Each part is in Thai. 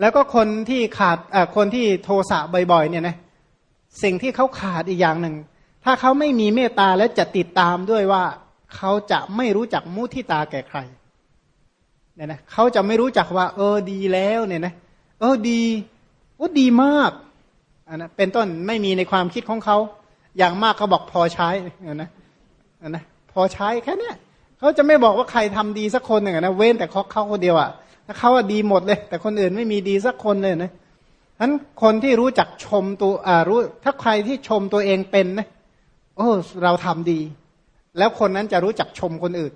แล้วก็คนที่ขาดคนที่โทสะบ่อยๆเนี่ยนะสิ่งที่เขาขาดอีกอย่างหนึ่ง ถ้าเขาไม่มีเมตตาและจะติดตามด้วยว่า เขาจะไม่รู้จักมุทิตาแก่ใครเนี่ยนะเขาจะไม่รู้จักว่า เออดีแล้วเนี่ยนะเออดีโอ้ดีมากอันนะเป็นต้นไม่มีในความคิดของเขา อย่างมากเขาบอกพอใช้นะนะพอใช้แค่นี้เขาจะไม่บอกว่าใครทำดีสักคนหนึ่งนะเว้นแต่เขาเขาคนเดียวอะถ้า เขาว่าดีหมดเลย แต่คนอื่นไม่มีดีสักคนเลยนะนั้นคนที่รู้จักชมตัวอ่ารู้ ถ้าใครที่ชมตัวเองเป็นนะโอ้เราทำดี แล้วคนนั้นจะรู้จักชมคนอื่น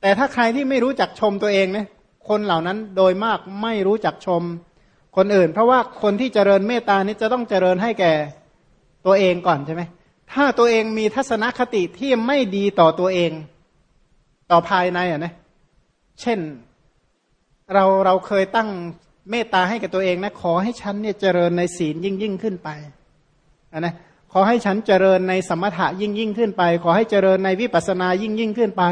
แต่ถ้าใครที่ไม่รู้จักชมตัวเองเนี่ยคนเหล่านั้นโดยมากไม่รู้จักชมคนอื่น เพราะว่าคนที่เจริญเมตตานี้จะต้องเจริญให้แก่ตัวเองก่อนใช่ไหมถ้าตัวเองมีทัศนคติที่ไม่ดีต่อตัวเอง ต่อภายในอะนะ เช่น เราเราเคยตั้งเมตตาให้กับตัวเองนะขอให้ฉันเนี่ยเจริญในศีลยิ่งยิ่งขึ้นไปนะขอให้ฉันเจริญในสมถะยิ่งยิ่งขึ้นไป ขอให้เจริญในวิปัสสนายิ่งยิ่งขึ้นไป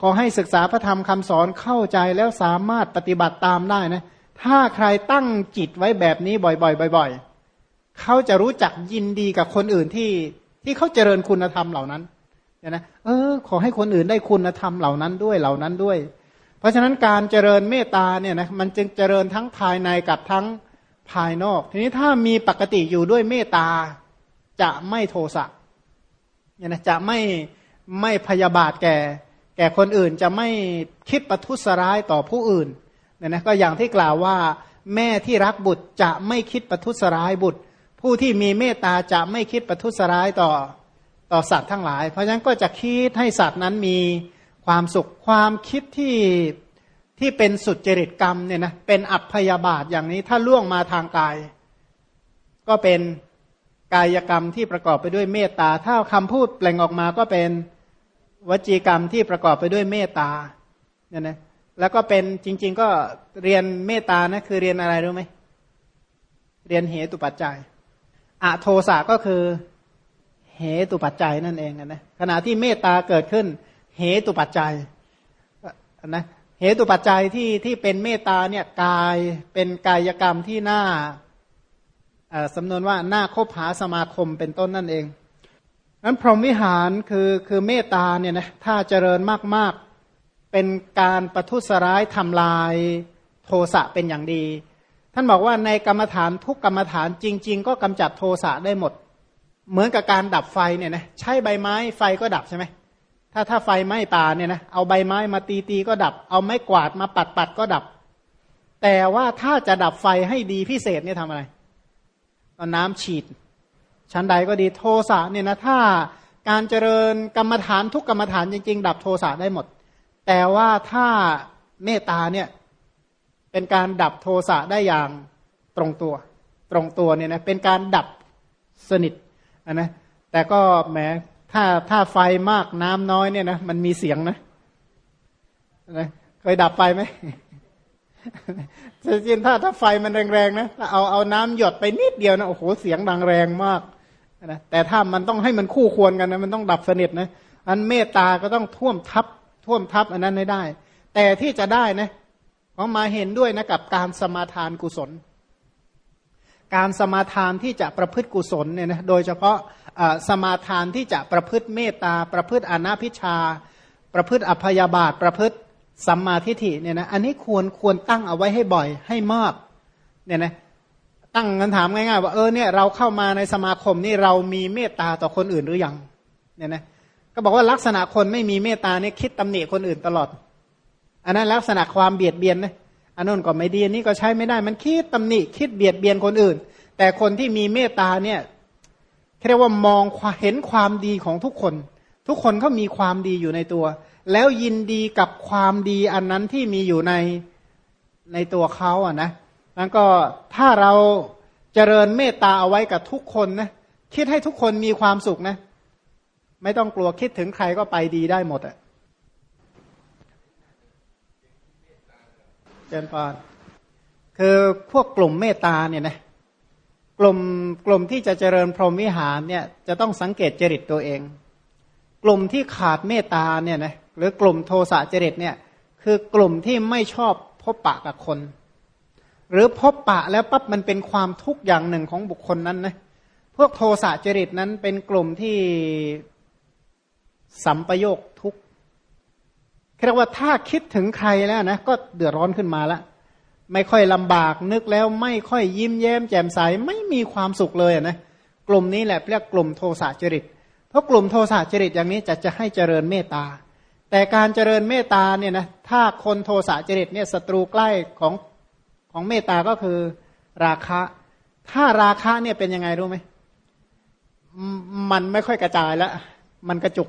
ขอให้ศึกษาพระธรรมคำสอนเข้าใจแล้วสามารถปฏิบัติตามได้นะถ้าใครตั้งจิตไว้แบบนี้บ่อยๆบ่อย ๆ เขาจะรู้จักยินดีกับคนอื่นที่ที่เขาเจริญคุณธรรมเหล่านั้นเนี่ยนะเออ ขอให้คนอื่นได้คุณธรรมเหล่านั้นด้วยเหล่านั้นด้วย เพราะฉะนั้นการเจริญเมตตาเนี่ยนะมันจึงเจริญทั้งภายในกับทั้งภายนอก ทีนี้ถ้ามีปกติอยู่ด้วยเมตตาจะไม่โทสะเนี่ยนะจะไม่ไม่พยาบาทแก่ แก่คนอื่นจะไม่คิดประทุษร้ายต่อผู้อื่นเนี่ยนะก็อย่างที่กล่าวว่า แม่ที่รักบุตรจะไม่คิดประทุษร้ายบุตร ผู้ที่มีเมตตาจะไม่คิดประทุษร้ายต่อต่อสัตว์ทั้งหลาย เพราะฉะนั้นก็จะคิดให้สัตว์นั้นมี ความสุขความคิดที่ที่เป็นสุดจริตกรรมเนี่ยนะเป็นอัพยาบาทอย่างนี้ถ้าล่วงมาทางกาย ก็เป็นกายกรรมที่ประกอบไปด้วยเมตตา ถ้าคำพูดแปลงออกมาก็เป็นวจีกรรมที่ประกอบไปด้วยเมตตาเนี่ยนะแล้วก็เป็นจริง ๆ ก็เรียนเมตตานะคือเรียนอะไรรู้ไหมเรียนเหตุปัจจัยอะโทสะก็คือเหตุปัจจัยนั่นเองนะขณะที่เมตตาเกิดขึ้น เหตุปัจจัยนะเหตุปัจจัยที่ที่เป็นเมตตาเนี่ยกายเป็นกายกรรมที่หน้าสำนวนว่าหน้าคบหาสมาคมเป็นต้นนั่นเองนั้นพรหมวิหารคือคือเมตตาเนี่ยนะถ้าเจริญมากๆเป็นการประทุษร้ายทำลายโทสะเป็นอย่างดี ท่านบอกว่าในกรรมฐานทุกกรรมฐานจริง ๆ ก็กำจัดโทสะได้หมด เหมือนกับการดับไฟเนี่ยนะใช้ใบไม้ไฟก็ดับใช่ไหม ถ้าถ้าไฟไหม้ป่าเนี่ยนะเอาใบไม้มาตีตีก็ดับ เอาไม้กวาดมาปัดปัดก็ดับ แต่ว่าถ้าจะดับไฟให้ดีพิเศษเนี่ยทำอะไรเอาน้ำฉีด ชั้นใดก็ดีโทสะเนี่ยนะถ้าการเจริญกรรมฐานทุกกรรมฐานจริง ๆ ดับโทสะได้หมด แต่ว่าถ้าเมตตาเนี่ยเป็นการดับโทสะได้อย่างตรงตัว ตรงตัวเนี่ยนะเป็นการดับสนิทนะแต่ก็แหม ถ้าถ้าไฟมากน้ำน้อยเนี่ยนะมันมีเสียงนะนะเคยดับไฟไหมจริงถ้าถ้าไฟมันแรงๆนะเอาเอาน้ำหยดไปนิดเดียวนะโอ้โหเสียงดังแรงมากนะแต่ถ้ามันต้องให้มันคู่ควรกันนะมันต้องดับสนิทนะอันเมตตาก็ต้องท่วมทับท่วมทับอันนั้นให้ได้ แต่ที่จะได้นะของมาเห็นด้วยนะกับการสมาทานกุศล การสมาทานที่จะประพฤติกุศลเนี่ยนะโดยเฉพาะ สมาทานที่จะประพฤติเมตตา ประพฤติอนาพิชา ประพฤติอภยาบาท ประพฤติสัมมาทิฏฐิเนี่ยนะ อันนี้ควรควรตั้งเอาไว้ให้บ่อยให้มากเนี่ยนะตั้งคำถามง่ายๆว่าเออเนี่ยเราเข้ามาในสมาคมนี่เรามีเมตตาต่อคนอื่นหรือยังเนี่ยนะก็บอกว่าลักษณะคนไม่มีเมตตาเนี่ยคิดตำหนิคนอื่นตลอด อันนั้นลักษณะความเบียดเบียนนะอันนู้นก็ไม่ดีนี่ก็ใช้ไม่ได้มันคิดตำหนิคิดเบียดเบียนคนอื่น แต่คนที่มีเมตตาเนี่ย เรียกว่ามองเห็นความดีของทุกคน ทุกคนเขามีความดีอยู่ในตัว แล้วยินดีกับความดีอันนั้นที่มีอยู่ในในตัวเขาอะนะแล้วก็ถ้าเราเจริญเมตตาเอาไว้กับทุกคนนะคิดให้ทุกคนมีความสุขนะ ไม่ต้องกลัวคิดถึงใครก็ไปดีได้หมดอะเจนปอนคือพวกกลุ่มเมตตาเนี่ยนะ กลุ่มกลุ่มที่จะเจริญพรหมวิหารเนี่ยจะต้องสังเกตจริตตัวเอง กลุ่มที่ขาดเมตตาเนี่ยนะหรือกลุ่มโทสะจริตเนี่ยคือกลุ่มที่ไม่ชอบพบปะกับคน หรือพบปะแล้วปั๊บมันเป็นความทุกข์อย่างหนึ่งของบุคคลนั้นนะพวกโทสะจริตนั้นเป็นกลุ่มที่สัมปโยคทุกข์เรียกว่าถ้าคิดถึงใครแล้วนะก็เดือดร้อนขึ้นมาแล้ว ไม่ค่อยลำบากนึกแล้วไม่ค่อยยิ้มแย้มแจ่มใสไม่มีความสุขเลยนะกลุ่มนี้แหละเรียกกลุ่มโทสะจริต เพราะกลุ่มโทสะจริตอย่างนี้จะจะให้เจริญเมตตา แต่การเจริญเมตตาเนี่ยนะถ้าคนโทสะจริตเนี่ยศัตรูใกล้ของของเมตตาก็คือราคะ ถ้าราคะเนี่ยเป็นยังไงรู้ไหมมันไม่ค่อยกระจายแล้วมันกระจุก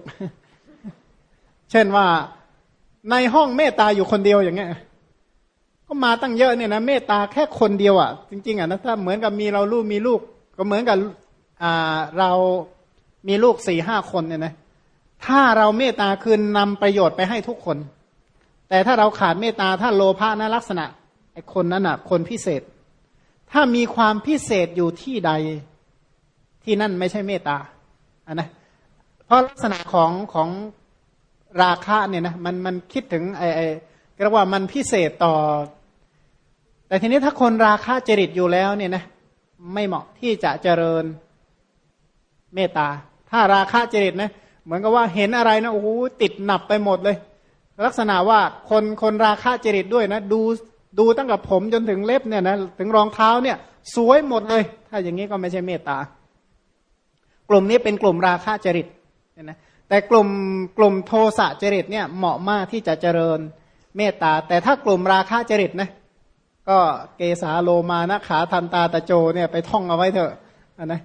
เช่นว่าในห้องเมตตาอยู่คนเดียวอย่างเงี้ย ก็มาตั้งเยอะเนี่ยนะเมตตาแค่คนเดียวอะ จริง ๆอะนะถ้าเหมือนกับมีเราลูกมีลูก ก็เหมือนกับอ่าเรามีลูกสี่ห้าคนเนี่ยนะถ้าเราเมตตาคืนนำประโยชน์ไปให้ทุกคน แต่ถ้าเราขาดเมตตาถ้าโลภะนะลักษณะไอ้คนนั้นอะคนพิเศษ ถ้ามีความพิเศษอยู่ที่ใดที่นั่นไม่ใช่เมตตาอะนะเพราะลักษณะของของราคะเนี่ยนะมันมันคิดถึงไอ้ไอ้เรียกว่ามันพิเศษต่อ แต่ทีนี้ถ้าคนราคะจริตอยู่แล้วเนี่ยนะไม่เหมาะที่จะเจริญเมตตา ถ้าราคะจริตนะเหมือนกับว่าเห็นอะไรนะโอ้โหติดหนับไปหมดเลย ลักษณะว่าคนคนราคะจริตด้วยนะดูดูตั้งแต่ผมจนถึงเล็บเนี่ยนะถึงรองเท้าเนี่ย สวยหมดเลย ถ้าอย่างนี้ก็ไม่ใช่เมตตากลุ่มนี้เป็นกลุ่มราคะจริตนะแต่กลุ่มกลุ่มโทสะจริตเนี่ยเหมาะมากที่จะเจริญเมตตา แต่ถ้ากลุ่มราคะจริตนะ ก็เกสาโลมานะขาทันตาตะโจเนี่ยไปท่องเอาไว้เถอะนะ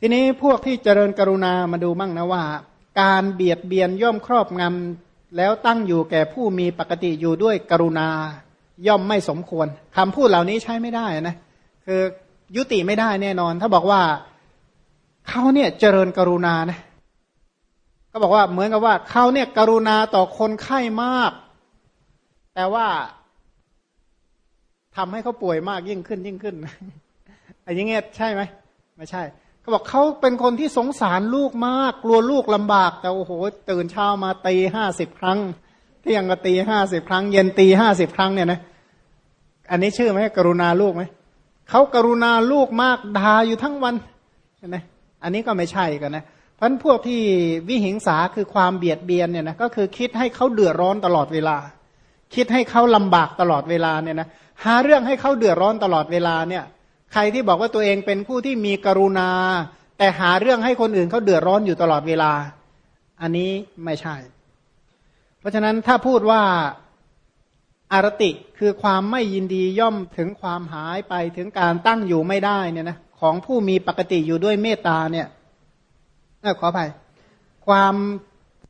ทีนี้พวกที่เจริญกรุณามาดูมั่งนะว่า การเบียดเบียนย่อมครอบงำแล้วตั้งอยู่แก่ผู้มีปกติอยู่ด้วยกรุณา ย่อมไม่สมควรคำพูดเหล่านี้ใช้ไม่ได้นะคือยุติไม่ได้แน่นอน ถ้าบอกว่าเขาเนี่ยเจริญกรุณานะก็บอกว่าเหมือนกับว่าเขาเนี่ยกรุณาต่อคนไข้มาก แต่ว่าทำให้เขาป่วยมากยิ่งขึ้นยิ่งขึ้นอันนี้เงี้ยใช่ไหมไม่ใช่เขาบอกเขาเป็นคนที่สงสารลูกมาก กลัวลูกลำบาก แต่โอ้โหตื่นเช้ามาตีห้าสิบครั้งเที่ยงก็ตีห้าสิบครั้ง เย็นตีห้าสิบครั้งเนี่ยนะอันนี้ชื่อไหมกรุณาลูกไหมเขากรุณาลูกมากด่าอยู่ทั้งวันนะอันนี้ก็ไม่ใช่กันนะเพราะพวกที่วิหิงสาคือความเบียดเบียนเนี่ยนะก็คือคิดให้เขาเดือดร้อนตลอดเวลา คิดให้เขาลำบากตลอดเวลาเนี่ยนะหาเรื่องให้เขาเดือดร้อนตลอดเวลาเนี่ย ใครที่บอกว่าตัวเองเป็นผู้ที่มีกรุณา แต่หาเรื่องให้คนอื่นเขาเดือดร้อนอยู่ตลอดเวลา อันนี้ไม่ใช่ เพราะฉะนั้นถ้าพูดว่าอารติคือความไม่ยินดีย่อมถึงความหายไปถึงการตั้งอยู่ไม่ได้เนี่ยนะของผู้มีปกติอยู่ด้วยเมตตาเนี่ยขออภัยความ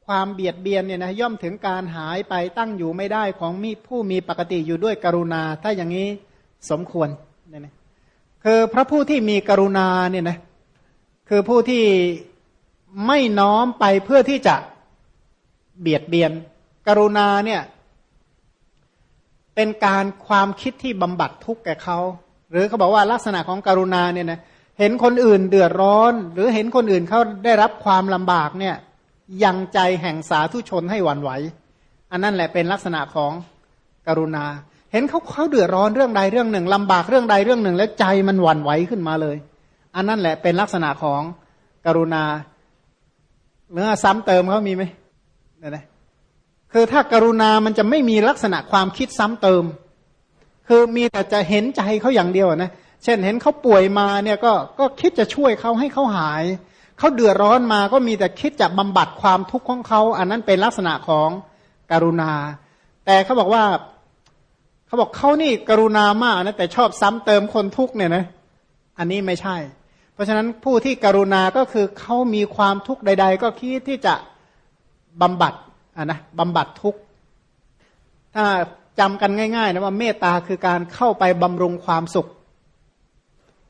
ความเบียดเบียนเนี่ยนะย่อมถึงการหายไปตั้งอยู่ไม่ได้ของมีผู้มีปกติอยู่ด้วยกรุณา ถ้าอย่างนี้สมควรเนี่ยนะคือพระผู้ที่มีกรุณาเนี่ยนะคือผู้ที่ไม่น้อมไปเพื่อที่จะเบียดเบียน กรุณาเนี่ยเป็นการความคิดที่บำบัดทุกข์แก่เขาหรือเขาบอกว่าลักษณะของกรุณาเนี่ยนะเห็นคนอื่นเดือดร้อน หรือเห็นคนอื่นเขาได้รับความลำบากเนี่ย ยังใจแห่งสาธุชนให้หวั่นไหว อันนั้นแหละเป็นลักษณะของกรุณา เห็นเขาเขาเดือดร้อนเรื่องใดเรื่องหนึ่งลำบากเรื่องใดเรื่องหนึ่ง แล้วใจมันหวั่นไหวขึ้นมาเลย อันนั้นแหละเป็นลักษณะของกรุณาหรือซ้ำเติมเขามีไหมเนี่ยคือถ้ากรุณามันจะไม่มีลักษณะความคิดซ้ำเติม คือมีแต่จะเห็นใจเขาอย่างเดียวนะเช่นเห็นเขาป่วยมาเนี่ยก็ก็คิดจะช่วยเขาให้เขาหาย เขาเดือดร้อนมาก็มีแต่คิดจะบำบัดความทุกข์ของเขา อันนั้นเป็นลักษณะของกรุณา แต่เขาบอกว่าเขาบอกเขานี่กรุณามากนะแต่ชอบซ้ำเติมคนทุกข์เนี่ยนะ อันนี้ไม่ใช่ เพราะฉะนั้นผู้ที่กรุณาก็คือเขามีความทุกข์ใด ๆ ก็คิดที่จะบำบัดอะนะบำบัดทุกข์ถ้าจำกันง่ายๆนะว่าเมตตาคือการเข้าไปบำรุงความสุข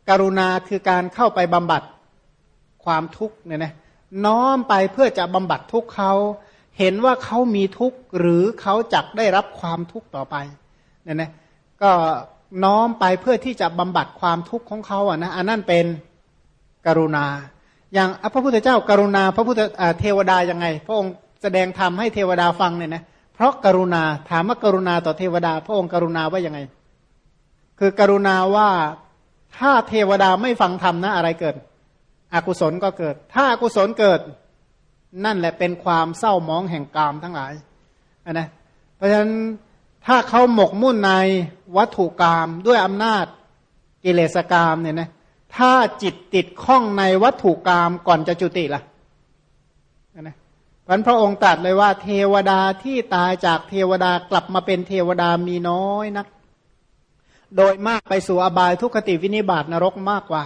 กรุณาคือการเข้าไปบำบัด ความทุกข์เนี่ยนะน้อมไปเพื่อจะบำบัดทุกข์เขาเห็นว่าเขามีทุกข์หรือเขาจักได้รับความทุกข์ต่อไปเนี่ยนะก็น้อมไปเพื่อที่จะบำบัดความทุกข์ของเขาอะนะอันนั้นเป็นกรุณา อย่างพระพุทธเจ้ากรุณา พระพุทธเทวดายังไง พระองค์แสดงธรรมให้เทวดาฟังเนี่ยนะเพราะกรุณาถามว่ากรุณาต่อเทวดา พระองค์กรุณาว่ายังไง คือกรุณาว่าถ้าเทวดาไม่ฟังธรรมนะอะไรเกิด อกุศลก็เกิด ถ้าอากุศลเกิด นั่นแหละเป็นความเศร้ามองแห่งกามทั้งหลายนะเพราะฉะนั้นถ้าเขาหมกมุ่นในวัตถุกรรมด้วยอำนาจกิเลสกรรมเนี่ยนะถ้าจิตติดข้องในวัตถุกรรมก่อนจะจุติละ่ะนะพันพระองค์ตรัสเลยว่า เทวดาที่ตายจากเทวดากลับมาเป็นเทวดามีน้อยนัก โดยมากไปสู่อบายทุกขติวินิบาตนรกมากกว่า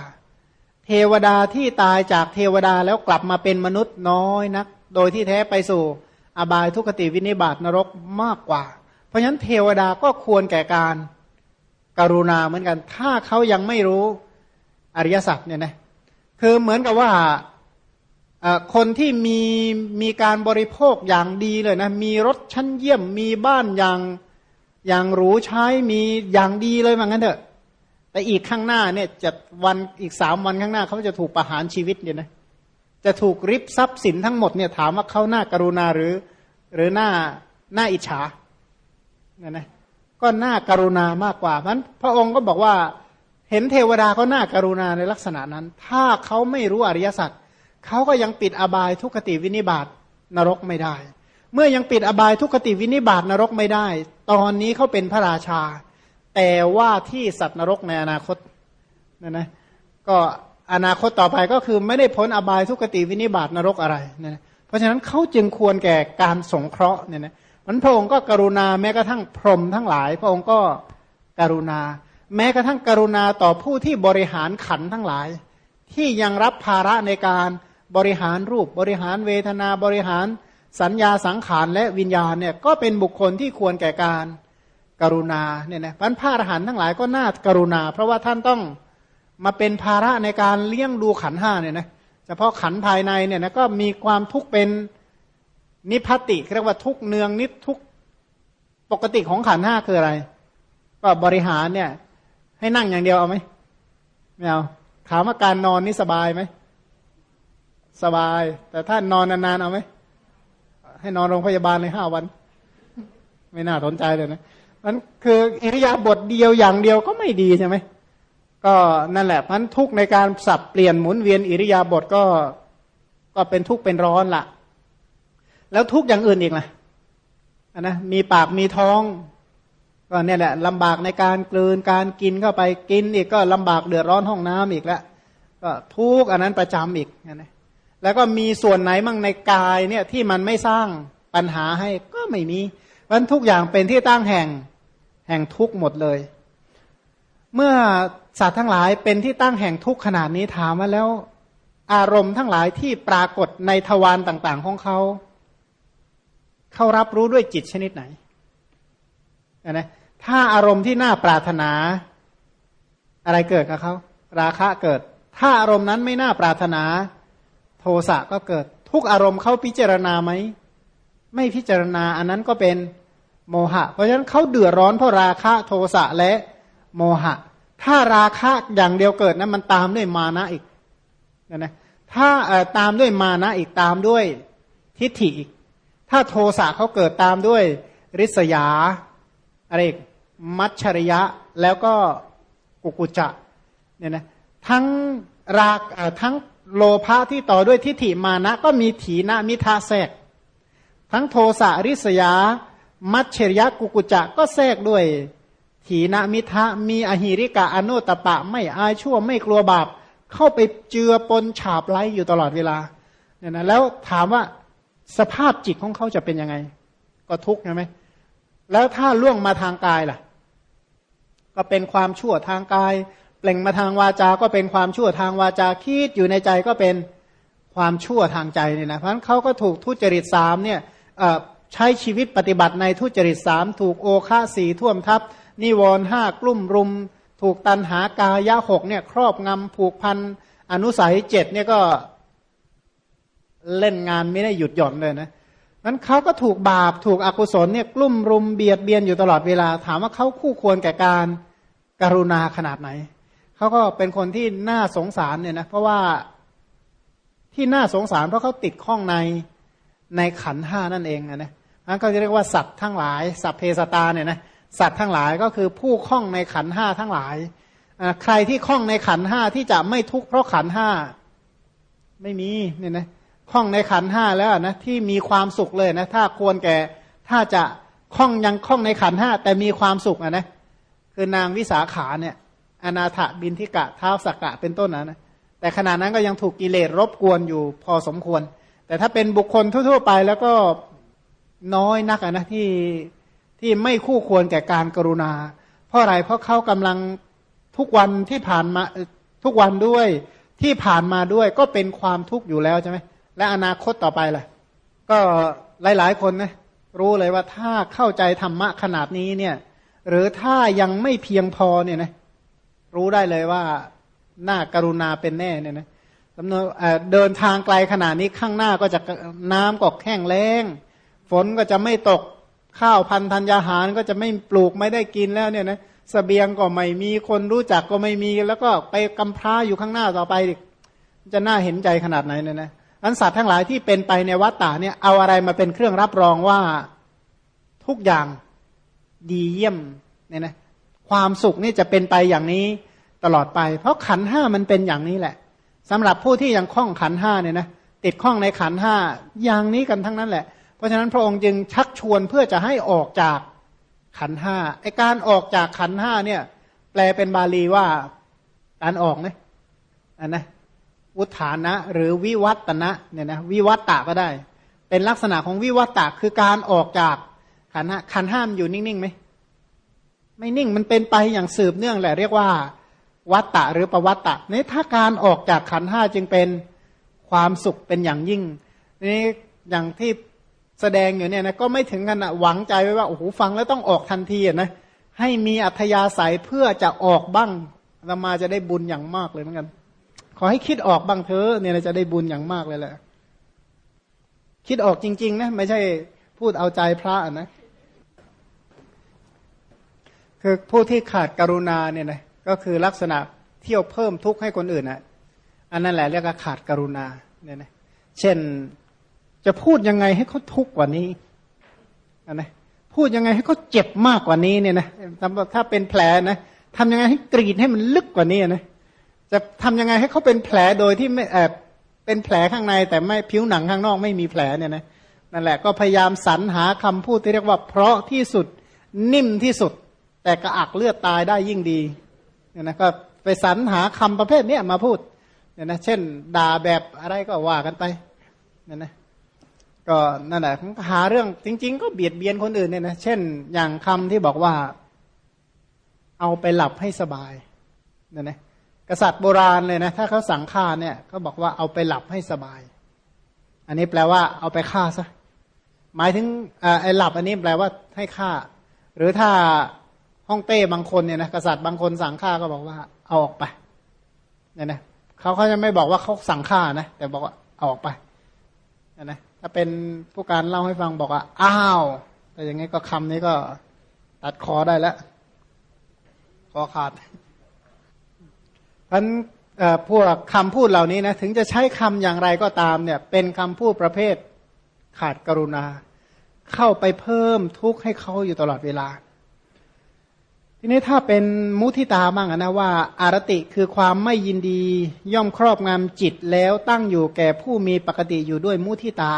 เทวดาที่ตายจากเทวดาแล้วกลับมาเป็นมนุษย์น้อยนัก โดยที่แท้ไปสู่อบายทุกขติวินิบาตนรกมากกว่า เพราะฉะนั้นเทวดาก็ควรแก่การกรุณาเหมือนกัน ถ้าเขายังไม่รู้อริยสัจเนี่ยนะคือเหมือนกับว่าคนที่มีมีการบริโภคอย่างดีเลยนะ มีรถชั้นเยี่ยมมีบ้านอย่างอย่างหรูใช้มีอย่างดีเลยว่างั้นเถอะ แต่อีกข้างหน้าเนี่ยจะวันอีกสามวันข้างหน้าเขาจะถูกประหารชีวิตเนี่ยนะจะถูกริบทรัพย์สินทั้งหมดเนี่ยถามว่าเขาหน้ากรุณาหรือ หรือหน้าหน้าอิจฉาเนี่ยนะก็หน้าการุณามากกว่าเพราะพระองค์ก็บอกว่าเห็นเทวดาเขาหน้าการุณาในลักษณะนั้น ถ้าเขาไม่รู้อริยสัจเขาก็ยังปิดอบายทุกขติวินิบาตนรกไม่ได้ เมื่อยังปิดอบายทุกขติวินิบาตนรกไม่ได้ ตอนนี้เขาเป็นพระราชา แต่ว่าที่สัตว์นรกในอนาคตนะนะก็อนาคตต่อไปก็คือไม่ได้พ้นอบายทุกขติวินิบาตนรกอะไรนะเพราะฉะนั้นเขาจึงควรแก่การสงเคราะห์เนี่ยนะมันพระองค์ก็กรุณาแม้กระทั่งพรหมทั้งหลาย พระองค์ก็กรุณา แม้กระทั่งกรุณาต่อผู้ที่บริหารขันทั้งหลาย ที่ยังรับภาระในการบริหารรูปบริหารเวทนาบริหารสัญญาสังขารและวิญญาณเนี่ยก็เป็นบุคคลที่ควรแก่การ กรุณาเนี่ยนะพันพระอรหันต์ทั้งหลายก็น่ากรุณา เพราะว่าท่านต้องมาเป็นภาระในการเลี้ยงดูขันห้าเนี่ยนะเฉพาะขันภายในเนี่ยนะก็มีความทุกข์เป็นนิพติเรียกว่าทุกเนืองนิทุกปกติของขันห้าคืออะไร ก็บริหารเนี่ย ให้นั่งอย่างเดียวเอาไหมไม่เอาถามว่าการนอนนี่สบายไหมสบาย แต่ถ้านอนนานๆเอาไหมให้นอนโรงพยาบาลเลยห้าวัน ไม่น่าสนใจเลยนะ มันคืออิริยาบถเดียวอย่างเดียวก็ไม่ดีใช่ไหมก็นั่นแหละมันทุกในการสับเปลี่ยนหมุนเวียนอิริยาบถก็ก็เป็นทุกเป็นร้อนละแล้วทุกอย่างอื่นอีกล่ะนะมีปากมีท้องก็เนี่ยแหละลำบากในการกลืนการกินเข้าไปกินอีกก็ลำบากเดือดร้อนห้องน้ำอีกแล้วก็ทุกอันนั้นประจำอีกนะแล้วก็มีส่วนไหนมั่งในกายเนี่ยที่มันไม่สร้างปัญหาให้ก็ไม่มีมันทุกอย่างเป็นที่ตั้งแห่ง แห่งทุกข์หมดเลย เมื่อสัตว์ทั้งหลายเป็นที่ตั้งแห่งทุกขนาดนี้ถามว่าแล้ว อารมณ์ทั้งหลายที่ปรากฏในทวารต่าง ๆ ของเขา เขารับรู้ด้วยจิตชนิดไหนนะถ้าอารมณ์ที่น่าปรารถนา อะไรเกิดกับเขาราคะเกิด ถ้าอารมณ์นั้นไม่น่าปรารถนา โทสะก็เกิด ทุกอารมณ์เขาพิจารณาไหมไม่พิจารณาอันนั้นก็เป็น โมหะ เพราะฉะนั้นเขาเดือดร้อนเพราะราคะโทสะและโมหะ ถ้าราคะอย่างเดียวเกิดนะมันตามด้วยมานะอีกนะนะถ้าตามด้วยมานะอีกตามด้วยทิฏฐิอีก ถ้าโทสะเขาเกิดตามด้วยริษยาอะไรอีกมัชชริยะแล้วก็กุกุจะเนี่ยนะทั้งรากทั้งโลภะที่ต่อด้วยทิฏฐิมานะ ก็มีถีนะมิทาแทรก ทั้งโทสะริษยา มัชเชริยะกุกุจะก็แทรกด้วย ถีนะมิทะมีอหิริกะอโนตปะ ไม่อายชั่วไม่กลัวบาป เข้าไปเจือปนฉาบไล้อยู่ตลอดเวลาเนี่ยนะแล้วถามว่าสภาพจิตของเขาจะเป็นยังไง ก็ทุกข์ใช่ไหมแล้วถ้าล่วงมาทางกายล่ะ ก็เป็นความชั่วทางกาย เปล่งมาทางวาจาก็เป็นความชั่วทางวาจาคิดอยู่ในใจก็เป็นความชั่วทางใจเนี่ยนะเพราะฉะนั้นเขาก็ถูกทุจริตสามเนี่ย ใช้ชีวิตปฏิบัติในทุจริตสามถูกโอฆาสีท่วมทับนิวรห้ากลุ่มรุม ถูกตันหากายะหกเนี่ยครอบงำผูกพันอนุสัยเจ็ดเนี่ยก็เล่นงานไม่ได้หยุดหย่อนเลยนะนั้นเขาก็ถูกบาปถูกอกุศลเนี่ยกลุ่มรุมเบียดเบียนอยู่ตลอดเวลา ถามว่าเขาคู่ควรแก่การกรุณาขนาดไหนเขาก็เป็นคนที่น่าสงสารเนี่ยนะเพราะว่าที่น่าสงสารเพราะเขาติดข้องในในขันห้านั่นเองนะ นั่นก็เรียกว่าสัตว์ทั้งหลายสัพเพสตาเนี่ยนะสัตว์ทั้งหลายก็คือผู้คล้องในขันห้าทั้งหลายใครที่คล้องในขันห้าที่จะไม่ทุกข์เพราะขันห้าไม่มีเนี่ยนะคล้องในขันห้าแล้วนะที่มีความสุขเลยนะถ้าควรแก่ถ้าจะคล้องยังคล้องในขันห้าแต่มีความสุขอะนะคือนางวิสาขาเนี่ยอนาถบินทิกะเท้าสักกะเป็นต้นนะนะแต่ขณะนั้นก็ยังถูกกิเลสรบกวนอยู่พอสมควร แต่ถ้าเป็นบุคคลทั่ว ๆ ไปแล้วก็ น้อยนักนะที่ที่ไม่คู่ควรแก่การกรุณา เพราะอะไรเพราะเขากำลังทุกวันที่ผ่านมาทุกวันด้วยที่ผ่านมาด้วยก็เป็นความทุกข์อยู่แล้วใช่ไหมและอนาคตต่อไปล่ะ ก็หลาย ๆ คนนะรู้เลยว่าถ้าเข้าใจธรรมะขนาดนี้เนี่ย หรือถ้ายังไม่เพียงพอเนี่ยนะรู้ได้เลยว่าหน้ากรุณาเป็นแน่เนี่ยนะสำนวนเดินทางไกลขนาดนี้ข้างหน้าก็จะน้ำก็แห้งแล้ง ฝนก็จะไม่ตกข้าวพันธัญญาหารก็จะไม่ปลูกไม่ได้กินแล้วเนี่ยนะสเสบียงก็ไม่มีคนรู้จักก็ไม่มี แล้วก็ไปกำพร้าอยู่ข้างหน้าต่อไปจะน่าเห็นใจขนาดไหนเนี่ยนะอันสัตว์ทั้งหลายที่เป็นไปในวัฏฏะเนี่ยเอาอะไรมาเป็นเครื่องรับรองว่าทุกอย่างดีเยี่ยมเนี่ยนะความสุขนี่จะเป็นไปอย่างนี้ตลอดไป เพราะขันห้ามันเป็นอย่างนี้แหละสำหรับผู้ที่ยังคล้องขันห้าเนี่ยนะติดข้องในขันห้าอย่างนี้กันทั้งนั้นแหละ เพราะฉะนั้นพระองค์จึงชักชวนเพื่อจะให้ออกจากขันห้าไอการออกจากขันห้าเนี่ย แปลเป็นบาลีว่าการออกนะอันนะวุฒานะ หรือวิวัตนะเนี่ยนะวิวัตตะก็ได้ เป็นลักษณะของวิวัตตะคือการออกจากขันห้าขันห้ามอยู่นิ่งๆไหมไม่นิ่งมันเป็นไปอย่างสืบเนื่องแหละเรียกว่า วัตตะหรือประวัตตะนี่ถ้าการออกจากขันห้าจึงเป็นความสุขเป็นอย่างยิ่งนี่อย่างที่ แสดงอยู่เนี่ยนะก็ไม่ถึงกันนะหวังใจไว้ว่าโอ้โหฟังแล้วต้องออกทันทีนะให้มีอัธยาศัยเพื่อจะออกบ้างเรามาจะได้บุญอย่างมากเลยเหมือนกัน ขอให้คิดออกบ้างเถอะเนี่ยจะได้บุญอย่างมากเลยแหละคิดออกจริง ๆ นะ ไม่ใช่พูดเอาใจพระนะคือผู้ที่ขาดกรุณาเนี่ยนะก็คือลักษณะเที่ยวเพิ่มทุกข์ให้คนอื่นนะอันนั้นแหละเรียกว่าขาดกรุณาเนี่ยนะเช่น จะพูดยังไงให้เขาทุกข์กว่านี้นะพูดยังไงให้เขาเจ็บมากกว่านี้เนี่ยนะถ้าเป็นแผลนะทำยังไงให้กรีดให้มันลึกกว่านี้นะจะทำยังไงให้เขาเป็นแผลโดยที่ไม่แอบเป็นแผลข้างใน แต่ไม่ผิวหนังข้างนอกไม่มีแผลเนี่ยนะนั่นแหละก็พยายามสรรหาคำพูดที่เรียกว่า เพราะที่สุดนิ่มที่สุด แต่กระอักเลือดตายได้ยิ่งดีเนี่ยนะก็ไปสรรหาคำประเภทนี้มาพูดเนี่ยนะเช่น ด่าแบบอะไรก็ว่ากันไปเนี่ยนะ ก็นั่นแหละหาเรื่องจริง ๆ ก็เบียดเบียนคนอื่นเนี่ยนะเช่น อย่างคำที่บอกว่า เอาไปหลับให้สบายเนี่ยนะกษัตริย์โบราณเลยนะ ถ้าเขาสั่งฆ่าเนี่ยเขาบอกว่าเอาไปหลับให้สบาย อันนี้แปลว่าเอาไปฆ่าซะหมายถึงไอ้หลับอันนี้แปลว่าให้ฆ่า หรือถ้าห้องเต้บางคนเนี่ยนะกษัตริย์บางคนสั่งฆ่าก็บอกว่า เอาออกไปเนี่ยนะเขาเขาจะไม่บอกว่าเขาสั่งฆ่านะแต่บอกว่าเอาออกไปนะ ถ้าเป็นผู้การเล่าให้ฟังบอกว่าอ้าว แต่อย่างนี้ก็คำนี้ก็ตัดคอได้แล้ว คอขาดเพราะพวกคำพูดเหล่านี้นะถึงจะใช้คำอย่างไรก็ตามเนี่ย เป็นคำพูดประเภทขาดกรุณา เข้าไปเพิ่มทุกข์ให้เขาอยู่ตลอดเวลา ทีนี้ถ้าเป็นมุทิตาบ้างนะว่า อารติคือความไม่ยินดีย่อมครอบงำจิตแล้วตั้งอยู่แก่ผู้มีปกติอยู่ด้วยมุทิตา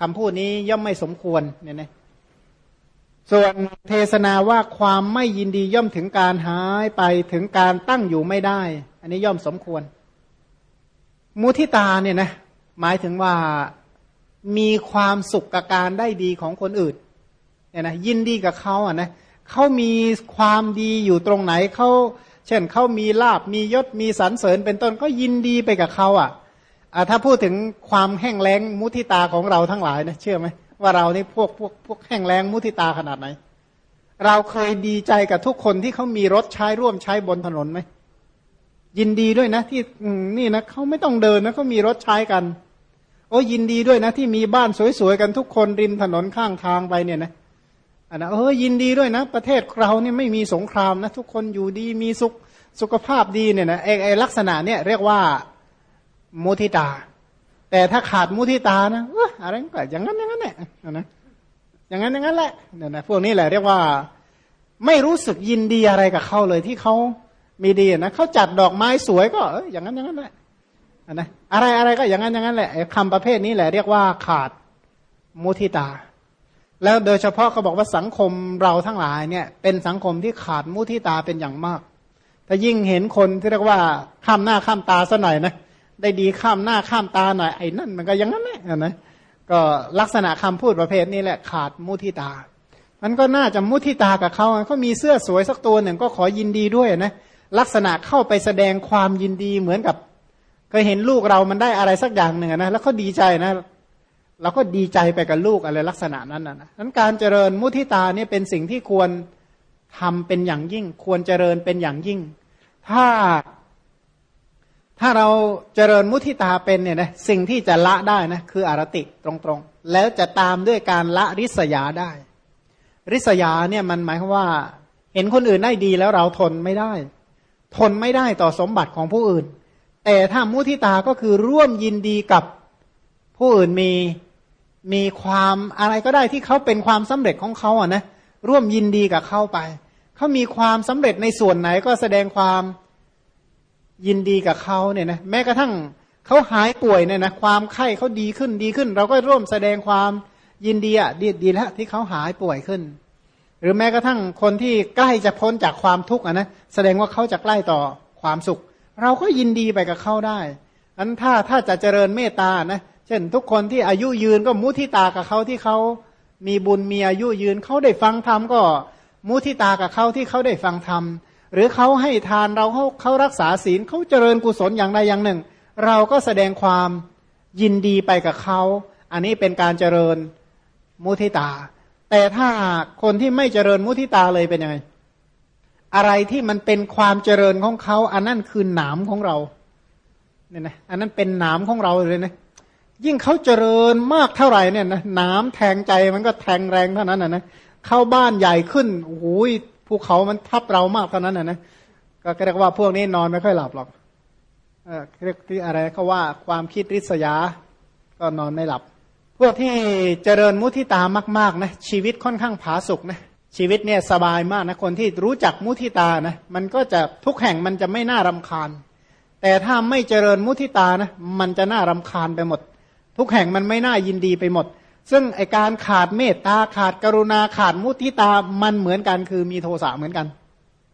คำพูดนี้ย่อมไม่สมควรเนี่ยนะส่วนเทศนาว่าความไม่ยินดีย่อมถึงการหายไปถึงการตั้งอยู่ไม่ได้ อันนี้ย่อมสมควร มุทิตาเนี่ยนะหมายถึงว่ามีความสุขกับการได้ดีของคนอื่นเนี่ยนะยินดีกับเขาอะนะเเขามีความดีอยู่ตรงไหนเขาเช่นเขามีลาบมียศมีสรรเสริญเป็นต้นก็ยินดีไปกับเขาอะถ้าพูดถึงความแห้งแล้งมุทิตาของเราทั้งหลายนะเชื่อไหมว่าเรานี่พวกพวกพวกแห้งแล้งมุทิตาขนาดไหน เราเคยดีใจกับทุกคนที่เขามีรถใช้ร่วมใช้บนถนนไหมยินดีด้วยนะที่นี่นะเขาไม่ต้องเดินนะเขามีรถใช้กัน โอ้ยินดีด้วยนะที่มีบ้านสวยๆกันทุกคนริมถนนข้างทางไปเนี่ยนะ อันนะเออยินดีด้วยนะ ประเทศเราเนี่ยไม่มีสงครามนะ ทุกคนอยู่ดีมีสุขสุขภาพดีเนี่ยนะไอไอลักษณะเนี่ยเรียกว่ามุทิตา แต่ถ้าขาดมุทิตานะอะไรก็อย่างนั้นอย่างนั้นแหละนะอย่างนั้นอย่างนั้นแหละเนี่ยนะพวกนี้แหละเรียกว่าไม่รู้สึกยินดีอะไรกับเขาเลยที่เขามีดีนะเขาจัดดอกไม้สวยก็เอออย่างนั้นอย่างนั้นแหละนะอะไรอะไรก็อย่างนั้นอย่างนั้นแหละคำประเภทนี้แหละเรียกว่าขาดมุทิตา แล้วโดยเฉพาะเขาบอกว่าสังคมเราทั้งหลายเนี่ย เป็นสังคมที่ขาดมุทิตาเป็นอย่างมาก ถ้ายิ่งเห็นคนที่เรียกว่าข้ามหน้าข้ามตาซะหน่อยนะได้ดีข้ามหน้าข้ามตาหน่อยไอ้นั่นมันก็อย่างนั้นแหละนะก็ลักษณะคำพูดประเภทนี้แหละขาดมุทิตา มันก็น่าจะมุทิตากับเขาเขามีเสื้อสวยสักตัวหนึ่งก็ขอยินดีด้วยนะลักษณะเข้าไปแสดงความยินดีเหมือนกับเคยเห็นลูกเรามันได้อะไรสักอย่างหนึ่งนะแล้วเขาดีใจนะ เราก็ดีใจไปกับลูกอะไรลักษณะนั้นนะนั้นการเจริญมุทิตาเนี่ยเป็นสิ่งที่ควรทำเป็นอย่างยิ่ง ควรเจริญเป็นอย่างยิ่ง ถ้า ถ้าเราเจริญมุทิตาเป็นเนี่ยนะสิ่งที่จะละได้นะคืออารติตรงๆ แล้วจะตามด้วยการละริษยาได้ ริษยาเนี่ยมันหมายความว่า เห็นคนอื่นได้ดีแล้วเราทนไม่ได้ ทนไม่ได้ต่อสมบัติของผู้อื่น แต่ถ้ามุทิตาก็คือร่วมยินดีกับผู้อื่นมี มีความอะไรก็ได้ที่เขาเป็นความสำเร็จของเขาอะนะร่วมยินดีกับเขาไป เขามีความสำเร็จในส่วนไหนก็แสดงความยินดีกับเขาเนี่ยนะแม้กระทั่งเขาหายป่วยเนี่ยนะความไข้เขาดีขึ้นดีขึ้น เราก็ร่วมแสดงความยินดีอะดีดีแล้วที่เขาหายป่วยขึ้น หรือแม้กระทั่งคนที่ใกล้จะพ้นจากความทุกข์อะนะแสดงว่าเขาจะใกล้ต่อความสุข เราก็ยินดีไปกับเขาได้อันถ้าถ้าจะเจริญเมตตานะ เช่น ทุกคนที่อายุยืนก็มุทิตากับเขาที่เขามีบุญมีอายุยืนเขาได้ฟังธรรมก็มุทิตากับเขาที่เขาได้ฟังธรรมหรือเขาให้ทานเราเขาเขารักษาศีลเขาเจริญกุศลอย่างใดอย่างหนึ่ง เราก็แสดงความยินดีไปกับเขา อันนี้เป็นการเจริญมุทิตา แต่ถ้าคนที่ไม่เจริญมุทิตาเลยเป็นยังไง อะไรที่มันเป็นความเจริญของเขา อันนั้นคือหนามของเราเนี่ยนะอันนั้นเป็นหนามของเราเลยนะ ยิ่งเขาเจริญมากเท่าไหร่เนี่ยนะนามแทงใจมันก็แทงแรงเท่านั้นนะนะเข้าบ้านใหญ่ขึ้นโอ้ยภูเขามันทับเรามากเท่านั้นนะนะก็เรียกว่าพวกนี้นอนไม่ค่อยหลับหรอกเออเรียกที่อะไรเขาว่าความคิดริษยา ก็นอนไม่หลับ พวกที่เจริญมุทิตามากๆนะชีวิตค่อนข้างผาสุกนะชีวิตเนี่ยสบายมากนะคนที่รู้จักมุทิตานะมันก็จะทุกแห่งมันจะไม่น่ารำคาญ แต่ถ้าไม่เจริญมุทิตานะมันจะน่ารำคาญไปหมด ทุกแห่งมันไม่น่ายินดีไปหมด ซึ่งไอการขาดเมตตาขาดกรุณาขาดมุทิตามันเหมือนกันคือมีโทสะเหมือนกัน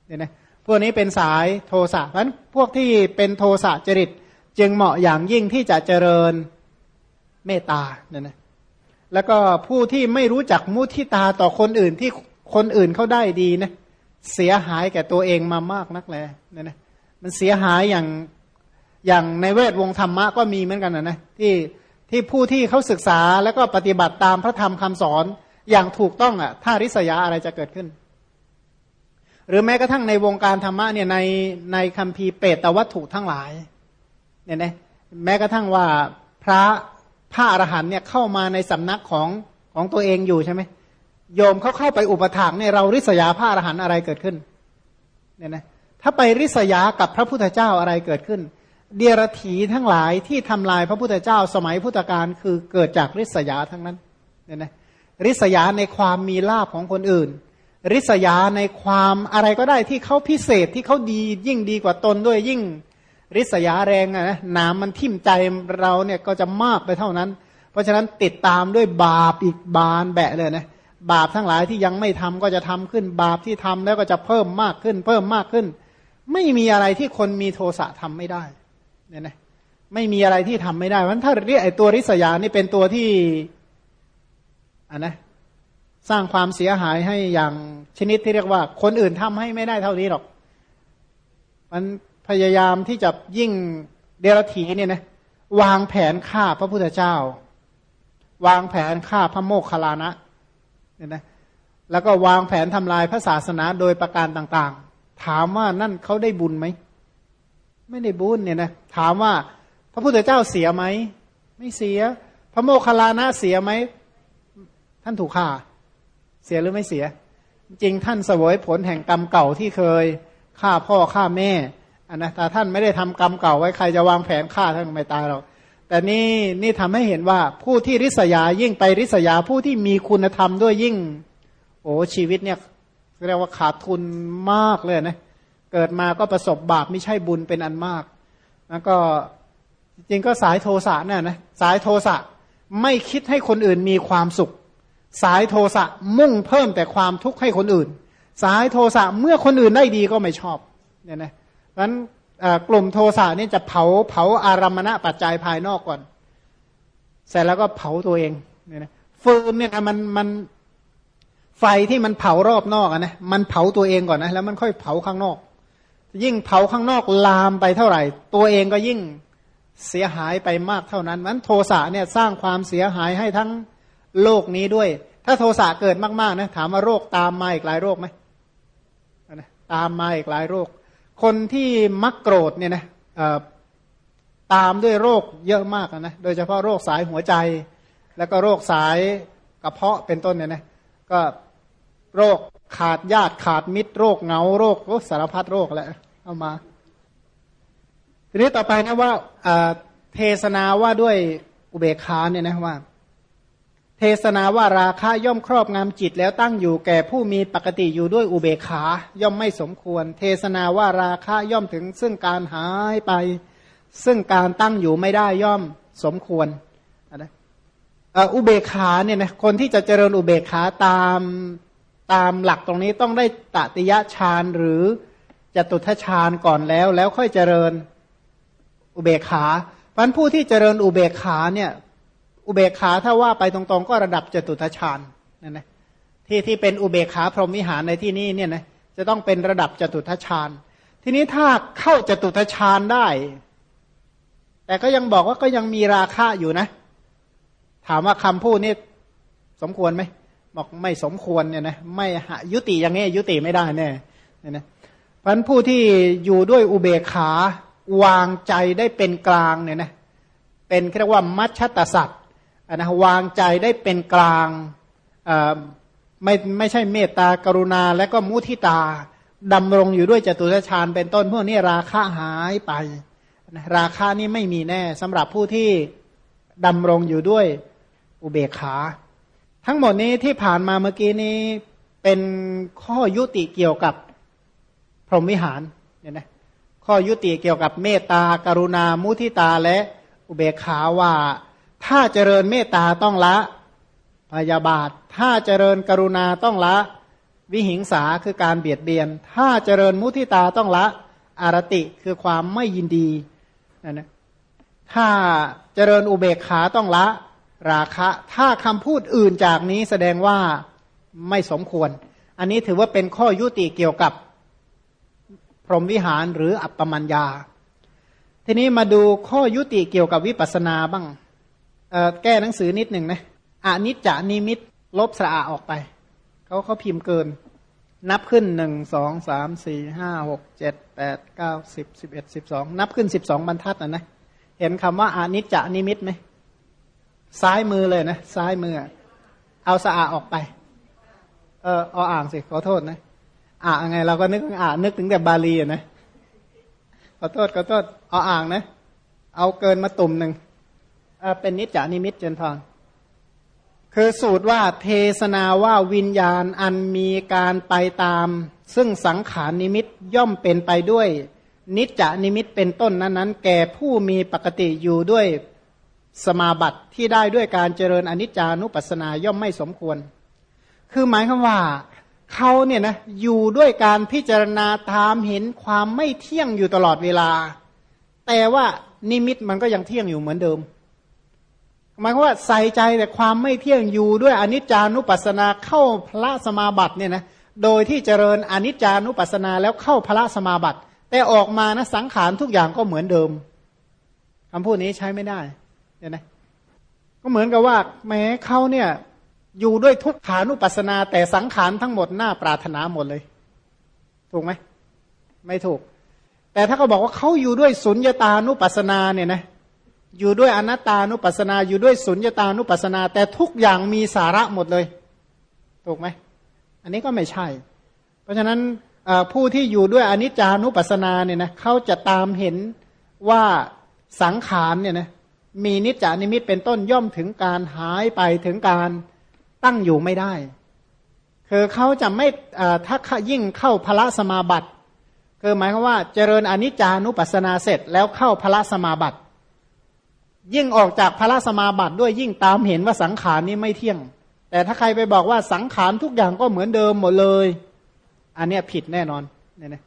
เนี่ยนะพวกนี้เป็นสายโทสะเพราะฉะนั้นพวกที่เป็นโทสะจริต จึงเหมาะอย่างยิ่งที่จะเจริญเมตตาเนี่ยนะแล้วก็ผู้ที่ไม่รู้จักมุทิตาต่อคนอื่นที่คนอื่นเขาได้ดีนะเสียหายแก่ตัวเองมามากนักแลเนี่ยนะมันเสียหายอย่างอย่างในเวทวงธรรมะก็มีเหมือนกันนะนะที่ ที่ผู้ที่เขาศึกษาแล้วก็ปฏิบัติตามพระธรรมคำสอนอย่างถูกต้องอะถ้าริษยาอะไรจะเกิดขึ้น หรือแม้กระทั่งในวงการธรรมะเนี่ยในในคัมภีร์เปตวัตถุทั้งหลายเนี่ยนะแม้กระทั่งว่าพระพระอรหันเนี่ยเข้ามาในสำนักของของตัวเองอยู่ใช่ไหมโยมเขาเข้าไปอุปถากเนี่ยเราริษยาพระอรหันอะไรเกิดขึ้นเนี่ยนะถ้าไปริษยากับพระพุทธเจ้าอะไรเกิดขึ้น เดียรถีทั้งหลายที่ทำลายพระพุทธเจ้าสมัยพุทธกาลคือเกิดจากริษยาทั้งนั้นเนี่ยนะริษยาในความมีลาภของคนอื่น ริษยาในความอะไรก็ได้ที่เขาพิเศษที่เขาดียิ่งดีกว่าตนด้วยยิ่ง ริษยาแรงนะน้ำมันทิ่มใจเราเนี่ยก็จะมากไปเท่านั้น เพราะฉะนั้นติดตามด้วยบาปอีกบานแบะเลยนะบาปทั้งหลายที่ยังไม่ทำก็จะทำขึ้น บาปที่ทำแล้วก็จะเพิ่มมากขึ้น เพิ่มมากขึ้น ไม่มีอะไรที่คนมีโทสะทำไม่ได้ เนี่ยนะไม่มีอะไรที่ทำไม่ได้เพราะถ้าเรียกไอ้ตัวริษยานี่เป็นตัวที่อันนะสร้างความเสียหายให้อย่างชนิดที่เรียกว่า คนอื่นทำให้ไม่ได้เท่านี้หรอก มันพยายามที่จะยิ่งเดรธีเนี่ยนะวางแผนฆ่าพระพุทธเจ้า วางแผนฆ่าพระโมคคัลลานะเนี่ยนะแล้วก็วางแผนทำลายพระศาสนาโดยประการต่าง ๆ ถามว่านั่นเขาได้บุญไหม ไม่ได้บุญเนี่ยนะ ถามว่า พระพุทธเจ้าเสียไหมไม่เสีย พระโมคคัลลานะเสียไหมท่านถูกฆ่า เสียหรือไม่เสีย จริงท่านเสวยผลแห่งกรรมเก่าที่เคยฆ่าพ่อฆ่าแม่อันนะแต่ท่านไม่ได้ทำกรรมเก่าไว้ใครจะวางแผนฆ่าท่านไม่ตายหรอกแต่นี่นี่ทำให้เห็นว่าผู้ที่ริษยายิ่งไปริษยาผู้ที่มีคุณธรรมด้วยยิ่ง โอ้ชีวิตเนี่ยเรียกว่าขาดทุนมากเลยนะเกิดมาก็ประสบบาปไม่ใช่บุญเป็นอันมาก แล้วก็จริงก็สายโทสะเนี่ยนะสายโทสะไม่คิดให้คนอื่นมีความสุข สายโทสะมุ่งเพิ่มแต่ความทุกข์ให้คนอื่น สายโทสะเมื่อคนอื่นได้ดีก็ไม่ชอบเนี่ยนะนั้นกลุ่มโทสะนี่จะเผาเผาอารมณะปัจจัยภายนอกก่อน เสร็จแล้วก็เผาตัวเองเนี่ยนะฟืนเนี่ยมันมันไฟที่มันเผารอบนอกนะมันเผาตัวเองก่อนนะแล้วมันค่อยเผาข้างนอก ยิ่งเผาข้างนอกลามไปเท่าไหร่ ตัวเองก็ยิ่งเสียหายไปมากเท่านั้นมันโทสะเนี่ยสร้างความเสียหายให้ทั้งโลกนี้ด้วย ถ้าโทสะเกิดมากๆนะถามว่าโรคตามมาอีกหลายโรคไหมตามมาอีกหลายโรค คนที่มักโกรธเนี่ยนะตามด้วยโรคเยอะมากนะโดยเฉพาะโรคสายหัวใจ แล้วก็โรคสายกระเพาะเป็นต้นเนี่ยนะก็โรค ขาดญาติขาดมิตรโรคเงาโรคสารพัดโรคแหละเอามาทีนี้ต่อไปนะว่าเทศนาว่าด้วยอุเบกขาเนี่ยนะว่า เทศนาว่าราคะย่อมครอบงำจิตแล้วตั้งอยู่แก่ผู้มีปกติอยู่ด้วยอุเบกขา ย่อมไม่สมควร เทศนาว่าราคะย่อมถึงซึ่งการหายไป ซึ่งการตั้งอยู่ไม่ได้ย่อมสมควรนะอุเบกขาเนี่ยนะคนที่จะเจริญอุเบกขาตาม ตามหลักตรงนี้ต้องได้ตติยะฌานหรือจตุทฌานก่อนแล้ว แล้วค่อยเจริญอุเบกขาพันผู้ที่เจริญอุเบกขาเนี่ย อุเบกขาถ้าว่าไปตรงๆ ก็ระดับจตุทชานนั่นนะที่ที่เป็นอุเบกขาพรหมวิหารในที่นี้เนี่ยนะจะต้องเป็นระดับจตุทชานทีนี้ถ้าเข้าจตุทชานได้ แต่ก็ยังบอกว่าก็ยังมีราคาอยู่นะ ถามว่าคำพูดนี่สมควรไหม บอกไม่สมควรเนี่ยนะไม่ยุติอย่างนี้ยุติไม่ได้แน่เนี่ยนะพันผู้ที่อยู่ด้วยอุเบกขาวางใจได้เป็นกลางเนี่ยนะเป็นเรียกว่ามัชชตสัตว์นะวางใจได้เป็นกลางไม่ไม่ใช่เมตตากรุณาและก็มุทิตาดำรงอยู่ด้วยจตุชฌานเป็นต้นพวกนี้ราคาหายไปนะราคานี้ไม่มีแน่สำหรับผู้ที่ดำรงอยู่ด้วยอุเบกขา ทั้งหมดนี้ที่ผ่านมาเมื่อกี้นี้เป็นข้อยุติเกี่ยวกับพรหมวิหารเนี่ยนะข้อยุติเกี่ยวกับเมตตา กรุณา มุทิตาและอุเบกขาว่า ถ้าเจริญเมตตาต้องละพยาบาท ถ้าเจริญกรุณาต้องละ วิหิงสาคือการเบียดเบียน ถ้าเจริญมุทิตาต้องละอารติคือความไม่ยินดีนั่นนะถ้าเจริญอุเบกขาต้องละ ราคะ ถ้าคำพูดอื่นจากนี้แสดงว่าไม่สมควร อันนี้ถือว่าเป็นข้อยุติเกี่ยวกับพรหมวิหารหรืออัปปมัญญา ทีนี้มาดูข้อยุติเกี่ยวกับวิปัสสนาบ้าง แก้หนังสือนิดหนึ่งนะอานิจจานิมิตลบสระออกไป เขาเขาพิมพ์เกิน นับขึ้นหนึ่งสองสามสี่ห้าหกเจ็ดแปดเก้าสิบสิบเอ็ดสิบสองนับขึ้นสิบสองบรรทัดนะนะ เห็นคำว่าอานิจจานิมิตไหม ซ้ายมือเลยนะ ซ้ายมือ เอาสะอาออกไป เออเอาอ่างสิ ขอโทษนะ อ่างไง เราก็นึกอ่านึกถึงแต่บาลีนะ ขอโทษขอโทษ เอาอ่างนะ เอาเกินมาตุ่มหนึ่งเป็นนิจจานิมิตเจนทองคือสูตรว่าเทศนาว่าวิญญาณอันมีการไปตาม ซึ่งสังขารนิมิตย่อมเป็นไปด้วย นิจจานิมิตเป็นต้นนั้นนั้นแก่ผู้มีปกติอยู่ด้วย สมาบัติที่ได้ด้วยการเจริญอนิจจานุปัสสนาย่อมไม่สมควร คือหมายความว่าเขาเนี่ยนะอยู่ด้วยการพิจารณาตามเห็นความไม่เที่ยงอยู่ตลอดเวลา แต่ว่านิมิตมันก็ยังเที่ยงอยู่เหมือนเดิมหมายความว่าใส่ใจแต่ความไม่เที่ยงอยู่ด้วยอนิจจานุปัสสนาเข้าพระสมาบัติเนี่ยนะโดยที่เจริญอนิจจานุปัสสนาแล้วเข้าพระสมาบัติ แต่ออกมานะสังขารทุกอย่างก็เหมือนเดิมคำพูดนี้ใช้ไม่ได้ เนี่ยนะก็เหมือนกับว่าแม้เขาเนี่ยอยู่ด้วยทุกขานุปัสนา แต่สังขารทั้งหมดน่าปรารถนาหมดเลย ถูกไหมไม่ถูก แต่ถ้าเขาบอกว่าเขาอยู่ด้วยสุญญตานุปัสนาเนี่ยนะอยู่ด้วยอนัตตานุปัสนา อยู่ด้วยสุญญตานุปัสนา แต่ทุกอย่างมีสาระหมดเลย ถูกไหมอันนี้ก็ไม่ใช่ เพราะฉะนั้นผู้ที่อยู่ด้วยอนิจจานุปัสนาเนี่ยนะเขาจะตามเห็นว่าสังขารเนี่ยนะ มีนิจจานิมิตเป็นต้นย่อมถึงการหายไปถึงการตั้งอยู่ไม่ได้ คือเขาจะไม่ถ้ายิ่งเข้าพระสมาบัติคือหมายความว่าเจริญอนิจจานุปัสสนาเสร็จแล้วเข้าพระสมาบัติ ยิ่งออกจากพระสมาบัติด้วยยิ่งตามเห็นว่าสังขารนี้ไม่เที่ยง แต่ถ้าใครไปบอกว่าสังขารทุกอย่างก็เหมือนเดิมหมดเลย อันนี้ผิดแน่นอนเนี่ยนะ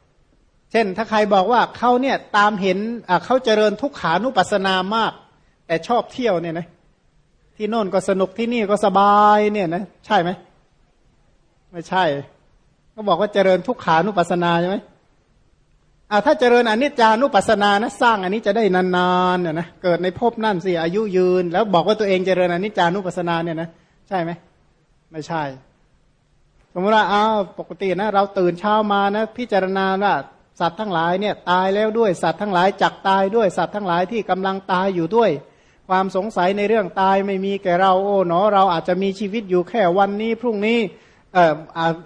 เช่นถ้าใครบอกว่าเขาเนี่ยตามเห็นเขาเจริญทุกขานุปัสสนามาก แต่ชอบเที่ยวเนี่ยนะที่โน่นก็สนุกที่นี่ก็สบายเนี่ยนะใช่ไหมไม่ใช่ ก็บอกว่าเจริญทุกขานุปัสสนาใช่ไหมอ่าถ้าเจริญอนิจจานุปัสสนานะสร้างอันนี้จะได้นานๆเนี่ยนะเกิดในภพนั่นสิอายุยืน แล้วบอกว่าตัวเองเจริญอนิจจานุปัสสนาเนี่ยนะใช่ไหมไม่ใช่ สมมติว่าอ้าวปกตินะ เราตื่นเช้ามานะ พิจารณาว่าสัตว์ทั้งหลายเนี่ย ตายแล้วด้วยสัตว์ทั้งหลายจักตายด้วยสัตว์ทั้งหลายที่กำลังตายอยู่ด้วย ความสงสัยในเรื่องตายไม่มีแก่เราโอ้หนอเราอาจจะมีชีวิตอยู่แค่วันนี้พรุ่งนี้เอ่อ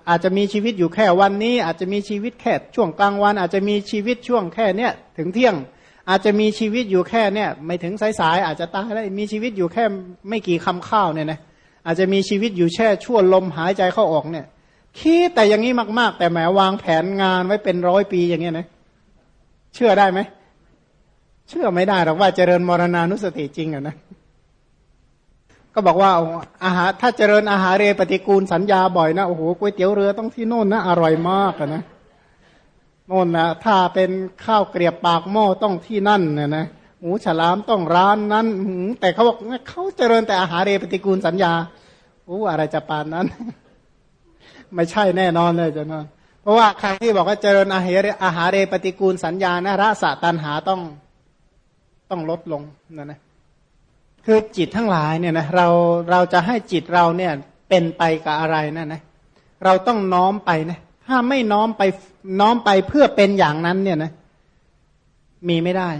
อาจจะมีชีวิตอยู่แค่วันนี้ อาจจะมีชีวิตแค่ช่วงกลางวัน อาจจะมีชีวิตช่วงแค่เนี้ยถึงเที่ยง อาจจะมีชีวิตอยู่แค่เนี้ยไม่ถึงสายๆอาจจะตายได้มีชีวิตอยู่แค่ไม่กี่คำข้าวเนี่ยนะอาจจะมีชีวิตอยู่แค่ชั่วลมหายใจเข้าออกเนี่ยคิดแต่อย่างนี้มาก ๆ แต่แหมวางแผนงานไว้เป็นร้อยปีอย่างเงี้ยนะเชื่อได้ไหม เชื่อไม่ได้หรอกว่าเจริญมรณานุสติจริงอะนะก็บอกว่าอาหารถ้าเจริญอาหารเรปฏิกูลสัญญาบ่อยนะโอ้โหก๋วยเตี๋ยวเรือต้องที่โน่นนะอร่อยมากนะโน่นนะถ้าเป็นข้าวเกลียบปากหม้อต้องที่นั่นนะนะหมูฉลามต้องร้านนั้นแต่เขาบอกเขาเจริญแต่อาหารเรปฏิกูลสัญญาโอ้อะไรจะปานนั้น ไม่ใช่แน่นอนเลยจะนอน เพราะว่าใครที่บอกว่าเจริญอาหารอาหารเรปฏิกูลสัญญานะรสะตันหาต้อง ต้องลดลงนั่นนะคือจิตทั้งหลายเนี่ยนะเราเราจะให้จิตเราเนี่ยเป็นไปกับอะไรนั่นนะเราต้องน้อมไปนะถ้าไม่น้อมไปน้อมไปเพื่อเป็นอย่างนั้นเนี่ยนะมีไม่ได้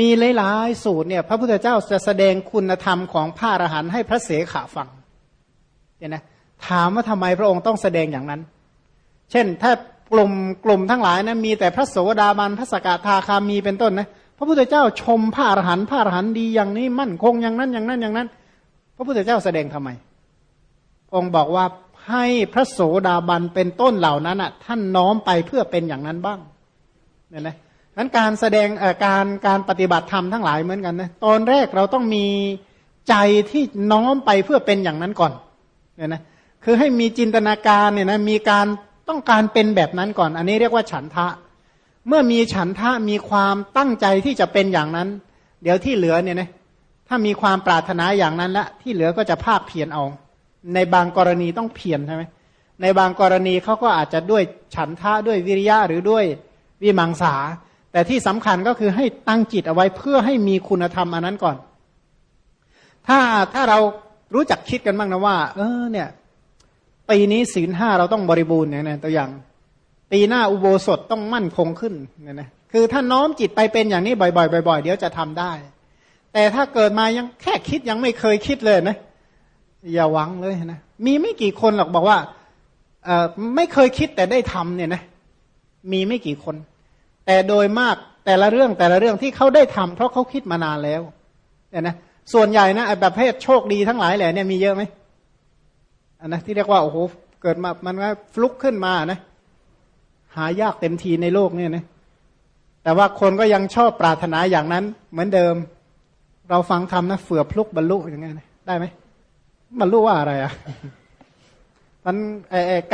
มีหลายๆสูตรเนี่ย พระพุทธเจ้าจะแสดงคุณธรรมของพระอรหันต์ให้พระเสขาฟังเนี่ยนะถามว่าทำไมพระองค์ต้องแสดงอย่างนั้น เช่น ถ้ากลุ่มกลุ่มทั้งหลายนะมีแต่พระโสดาบันพระสกทาคามีเป็นต้นนะ ระพุทธเจ้าชมพระอรหันต์พระอรหันต์ดีอย่างนี้มั่นคงอย่างนั้นอย่างนั้นอย่างนั้น พระพุทธเจ้าแสดงทำไม องค์บอกว่าให้พระโสดาบันเป็นต้นเหล่านั้นอะ ท่านน้อมไปเพื่อเป็นอย่างนั้นบ้างเนี่ยนะนั้นการแสดงการการปฏิบัติธรรมทั้งหลายเหมือนกันนะตอนแรกเราต้องมีใจที่น้อมไปเพื่อเป็นอย่างนั้นก่อนเนี่ยนะคือให้มีจินตนาการเนี่ยนะมีการต้องการเป็นแบบนั้นก่อน อันนี้เรียกว่าฉันทะ เมื่อมีฉันทะมีความตั้งใจที่จะเป็นอย่างนั้น เดี๋ยวที่เหลือเนี่ยนะถ้ามีความปรารถนาอย่างนั้นละที่เหลือก็จะภาคเพียรเอา ในบางกรณีต้องเพียรใช่ไหมในบางกรณีเขาก็อาจจะด้วยฉันทะด้วยวิริยะหรือด้วยวิมังสา แต่ที่สำคัญก็คือให้ตั้งจิตเอาไว้เพื่อให้มีคุณธรรมอันนั้นก่อน ถ้าถ้าเรารู้จักคิดกันบ้างนะว่า เออเนี่ยปีนี้ศีลห้าเราต้องบริบูรณ์เนี่ยตัวอย่าง ปีหน้าอุโบสถต้องมั่นคงขึ้นเนี่ยนะคือถ้าน้อมจิตไปเป็นอย่างนี้บ่อยๆบ่อยๆเดี๋ยวจะทำได้ แต่ถ้าเกิดมายังแค่คิดยังไม่เคยคิดเลยนะอย่าหวังเลยนะมีไม่กี่คนหรอกบอกว่าเออไม่เคยคิดแต่ได้ทำเนี่ยนะมีไม่กี่คน แต่โดยมากแต่ละเรื่องแต่ละเรื่องที่เขาได้ทำเพราะเขาคิดมานานแล้วเนี่ยนะส่วนใหญ่นะไอ้ประเภทโชคดีทั้งหลายแหละเนี่ยมีเยอะไหมอันนะที่เรียกว่าโอ้โหเกิดมามันก็ฟลุกขึ้นมานะ หายากเต็มทีในโลกเนี่ยนะแต่ว่าคนก็ยังชอบปรารถนาอย่างนั้น เหมือนเดิม เราฟังทำนะเฟื่อพลุกบรรลุอย่างเงี้ยได้ไหมบรรลุว่าอะไรอะมัน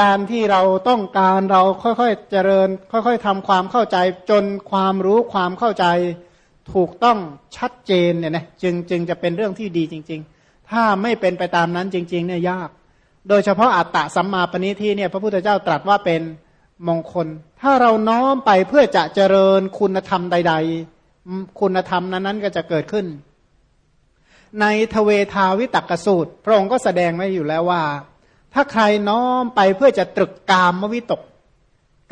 การที่เราต้องการเราค่อยๆเจริญ ค่อยๆทำความเข้าใจจนความรู้ความเข้าใจถูกต้องชัดเจนเนี่ยนะจึงจึงจะเป็นเรื่องที่ดีจริง ๆ ถ้าไม่เป็นไปตามนั้นจริง ๆ เนี่ยยาก โดยเฉพาะอัตตะสัมมาปณิที่เนี่ยพระพุทธเจ้าตรัสว่าเป็น มงคล ถ้าเราน้อมไปเพื่อจะเจริญคุณธรรมใด ๆ คุณธรรมนั้นๆก็จะเกิดขึ้น ในทเวทาวิตักสูตร พระองค์ก็แสดงไว้อยู่แล้วว่า ถ้าใครน้อมไปเพื่อจะตรึกกามวิตก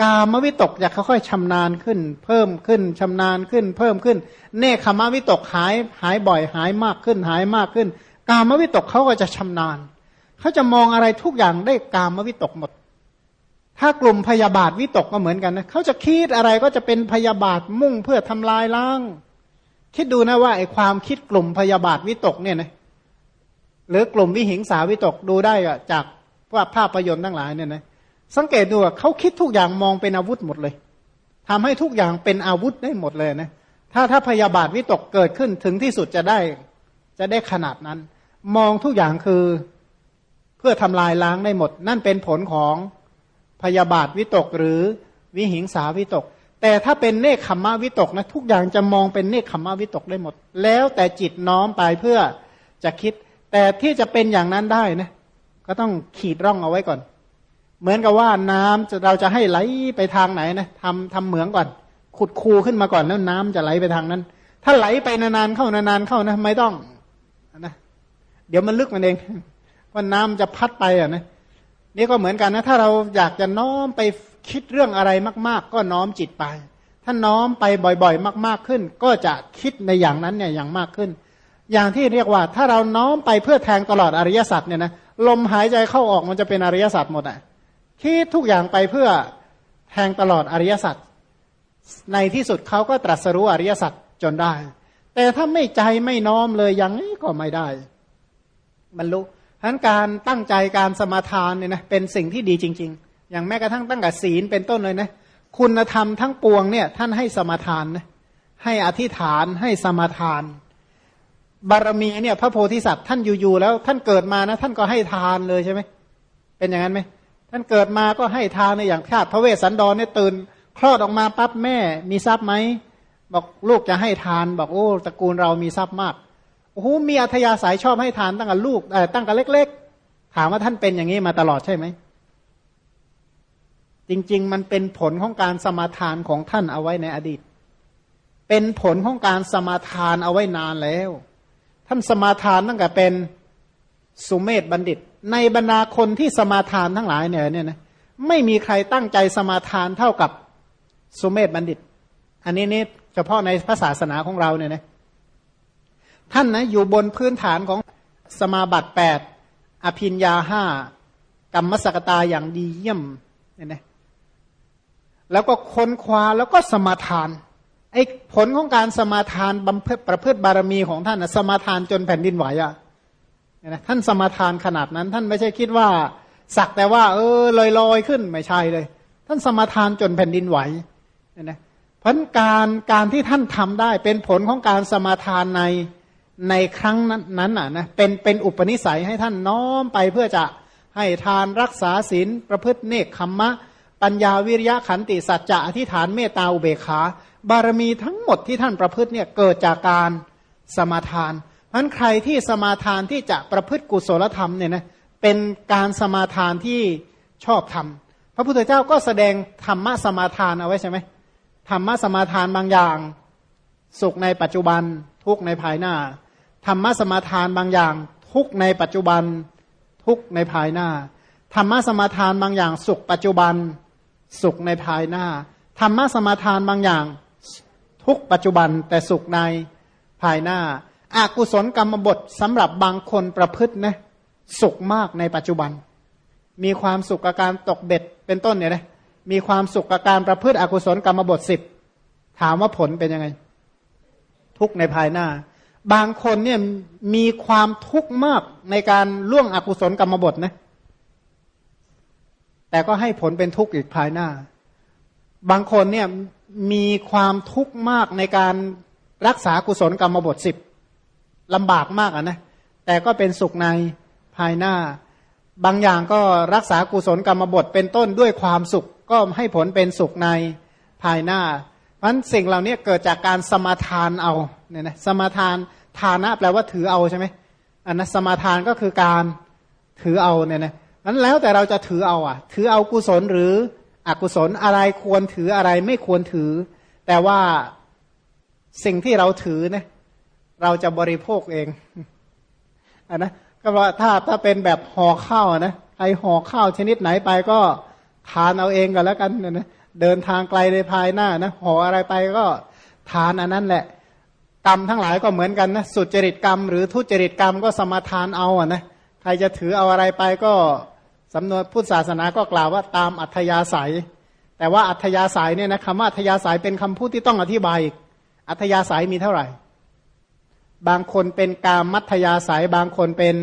กามวิตกจะค่อยๆชำนาญขึ้น เพิ่มขึ้นชำนาญขึ้น เพิ่มขึ้น เนคขมวิตกหายหายบ่อยหายมากขึ้น หายมากขึ้น กามวิตกเขาก็จะชำนาญเขาจะมองอะไรทุกอย่างได้กามวิตกหมด ถ้ากลุ่มพยาบาทวิตกก็เหมือนกันนะเขาจะคิดอะไรก็จะเป็นพยาบาทมุ่งเพื่อทำลายล้าง คิดดูนะว่าไอ้ความคิดกลุ่มพยาบาทวิตกเนี่ยนะหรือกลุ่มวิหิงสาวิตกดูได้จากว่าภาพยนตร์ทั้งหลายเนี่ยนะสังเกตดูว่าเขาคิดทุกอย่างมองเป็นอาวุธหมดเลยทำให้ทุกอย่างเป็นอาวุธได้หมดเลยนะถ้าถ้าพยาบาทวิตกเกิดขึ้นถึงที่สุดจะได้ จะได้ขนาดนั้น มองทุกอย่างคือเพื่อทำลายล้างได้หมด นั่นเป็นผลของ พยาบาทวิตกหรือวิหิงสาวิตก แต่ถ้าเป็นเนคขมมะวิตกนะทุกอย่างจะมองเป็นเนคขมมะวิตกได้หมด แล้วแต่จิตน้อมไปเพื่อจะคิด แต่ที่จะเป็นอย่างนั้นได้นะก็ต้องขีดร่องเอาไว้ก่อน เหมือนกับว่าน้ำเราจะให้ไหลไปทางไหนนะทำทำเหมืองก่อน ขุดคูขึ้นมาก่อนแล้วน้ำจะไหลไปทางนั้น ถ้าไหลไปนานๆเข้านานๆเข้านะไม่ต้องนะเดี๋ยวมันลึกมันเองเพราน้ำจะพัดไปอะนะ นี่ก็เหมือนกันนะถ้าเราอยากจะน้อมไปคิดเรื่องอะไรมาก ๆ ก็น้อมจิตไป ถ้าน้อมไปบ่อยๆ มาก ๆขึ้น ก็จะคิดในอย่างนั้นเนี่ยอย่างมากขึ้น อย่างที่เรียกว่าถ้าเราน้อมไปเพื่อแทงตลอดอริยสัจเนี่ยนะลมหายใจเข้าออกมันจะเป็นอริยสัจหมดอะคิดทุกอย่างไปเพื่อแทงตลอดอริยสัจในที่สุดเขาก็ตรัสรู้อริยสัจจนได้ แต่ถ้าไม่ใจไม่น้อมเลยย่างก็ไม่ได้บรรลุั้นการตั้งใจการสมาทานเนี่ยนะเป็นสิ่งที่ดีจริง ๆ อย่างแม้กระทั่งตั้งแต่ศีลเป็นต้นเลยนะคุณธรรมทั้งปวงเนี่ยท่านให้สมาทานนะให้อธิษฐานให้สมาทาน บารมีเนี่ยพระโพธิสัตว์ท่านอยู่ๆแล้วท่านเกิดมานะท่านก็ให้ทานเลยใช่ไหมเป็นอย่างนั้นไหมท่านเกิดมาก็ให้ทานในอย่างชาติพระเวสสันดรเนี่ยตื่นคลอดออกมาปั๊บแม่มีทรัพย์ไหมบอกลูกจะให้ทานบอกโอ้ตระกูลเรามีทรัพย์มาก โอ้โหมีอัธยาศัยชอบให้ทานตั้งแต่ลูกตั้งแต่เล็ก ๆ ถามว่าท่านเป็นอย่างนี้มาตลอดใช่ไหมจริง ๆ มันเป็นผลของการสมาทานของท่านเอาไว้ในอดีต เป็นผลของการสมาทานเอาไว้นานแล้ว ท่านสมาทานตั้งแต่เป็นสุเมธบัณฑิต ในบรรดาคนที่สมาทานทั้งหลายเนี่ยเนี่ยนะไม่มีใครตั้งใจสมาทานเท่ากับสุเมธบัณฑิต อันนี้นี่เฉพาะในพระศาสนาของเราเนี่ยนะ ท่านนะอยู่บนพื้นฐานของสมาบัติแปดอภินยาห้ากรรมสกตาอย่างดีเยี่ยมเนี่ยนะแล้วก็ค้นคว้าแล้วก็สมาทานไอ้ผลของการสมาทานบำเพ็ญประพฤติบารมีของท่านนะสมาทานจนแผ่นดินไหวอะ่ะนะท่านสมาทานขนาดนั้น ท่านไม่ใช่คิดว่า สักแต่ว่า เออลอยลอยขึ้นไม่ใช่เลย ท่านสมาทานจนแผ่นดินไหวเนี่ยนะเพราะการการที่ท่านทำได้เป็นผลของการสมาทานใน ในครั้งนั้นน่ะนะเป็นเป็นอุปนิสัยให้ท่านน้อมไปเพื่อจะให้ทานรักษาศีลประพฤติเนคขมมะ ปัญญาวิริยะขันติสัจจะอธิฐานเมตตาอุเบกขาบารมีทั้งหมดที่ท่านประพฤติเนี่ยเกิดจากการสมาทานเพราะใครที่สมาทานที่จะประพฤติกุศลธรรมเนี่ยนะเป็นการสมาทานที่ชอบทำพระพุทธเจ้าก็แสดงธรรมะสมาทานเอาไว้ใช่ไหมธรรมะสมาทานบางอย่าง สุขในปัจจุบันทุกในภายหน้า ธรรมะสมาทานบางอย่าง ทุกในปัจจุบันทุกในภายหน้า ธรรมะสมาทานบางอย่าง สุขปัจจุบัน สุขในภายหน้า ธรรมะสมาทานบางอย่าง ทุกปัจจุบันแต่สุขในภายหน้าอากุศลกรรมบทสำหรับบางคนประพฤตินะสุขมากในปัจจุบัน มีความสุขกับการตกเบ็ดเป็นต้นเนี่ยนะมีความสุขกับการประพฤติอกุศลกรรมบทสิบถามว่าผลเป็นยังไง ทุกในภายหน้า บางคนเนี่ยมีความทุกข์มากในการล่วงอกุศลกรรมบทนะ แต่ก็ให้ผลเป็นทุกข์อีกภายหน้า บางคนเนี่ยมีความทุกข์มากในการรักษากุศลกรรมบทสิบลำบากมากอะนะ แต่ก็เป็นสุขในภายหน้า บางอย่างก็รักษากุศลกรรมบทเป็นต้นด้วยความสุขก็ให้ผลเป็นสุขในภายหน้าเพราะสิ่งเหล่านี้เกิดจากการสมาทานเอาเนี่ยนะสมาทาน ทานะแปลว่าถือเอาใช่ไหมอันนั้นสมาทานก็คือการถือเอาเนี่ยนะนั้นแล้วแต่เราจะถือเอาอะ ถือเอากุศลหรืออกุศลอะไรควรถืออะไรไม่ควรถือ แต่ว่าสิ่งที่เราถือเนี่ยเราจะบริโภคเองอันนะก็ว่าถ้าถ้าเป็นแบบห่อข้าวนะใครห่อข้าวชนิดไหนไปก็ทานเอาเองก็แล้วกันนะเดินทางไกลในภายหน้านะห่ออะไรไปก็ทานอันนั้นแหละ กรรมทั้งหลายก็เหมือนกันนะสุจริตกรรม หรือทุจริตกรรมก็สมาทานเอาอะนะใครจะถือเอาอะไรไปก็สำนวนพุทธศาสนาก็กล่าวว่าตามอัธยาศัย แต่ว่าอัธยาศัยเนี่ยนะคำว่าอัธยาศัยเป็นคำพูดที่ต้องอธิบายอีกอัธยาศัยมีเท่าไหร่ บางคนเป็นกามมัธยาศัย บางคนเป็น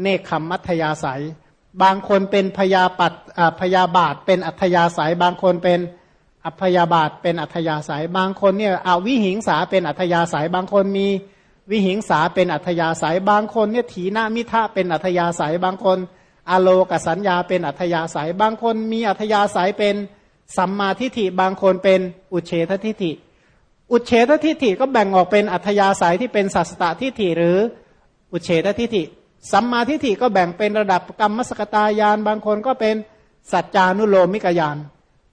เนคขมมัธยาศัย บางคนเป็นพยาปัตพยาบาทเป็นอัธยาศัย บางคนเป็น อัพยาบาทเป็นอัธยาศัย บางคนเนี่ยอาวิหิงสาเป็นอัธยาศัย บางคนมีวิหิงสาเป็นอัธยาศัย บางคนเนี่ยถีนามิทะเป็นอัธยาศัย บางคนอโลกสัญญาเป็นอัธยาศัย บางคนมีอัธยาศัยเป็นสัมมาทิฏฐิบางคนเป็นอุเฉททิฏฐิ อุเฉททิฏฐิก็แบ่งออกเป็นอัธยาศัยที่เป็นสัสตทิฏฐิหรืออุเฉททิฏฐิ สัมมาทิฏฐิก็แบ่งเป็นระดับกรรมสกตายาน บางคนก็เป็นสัจจานุโลมิกยาน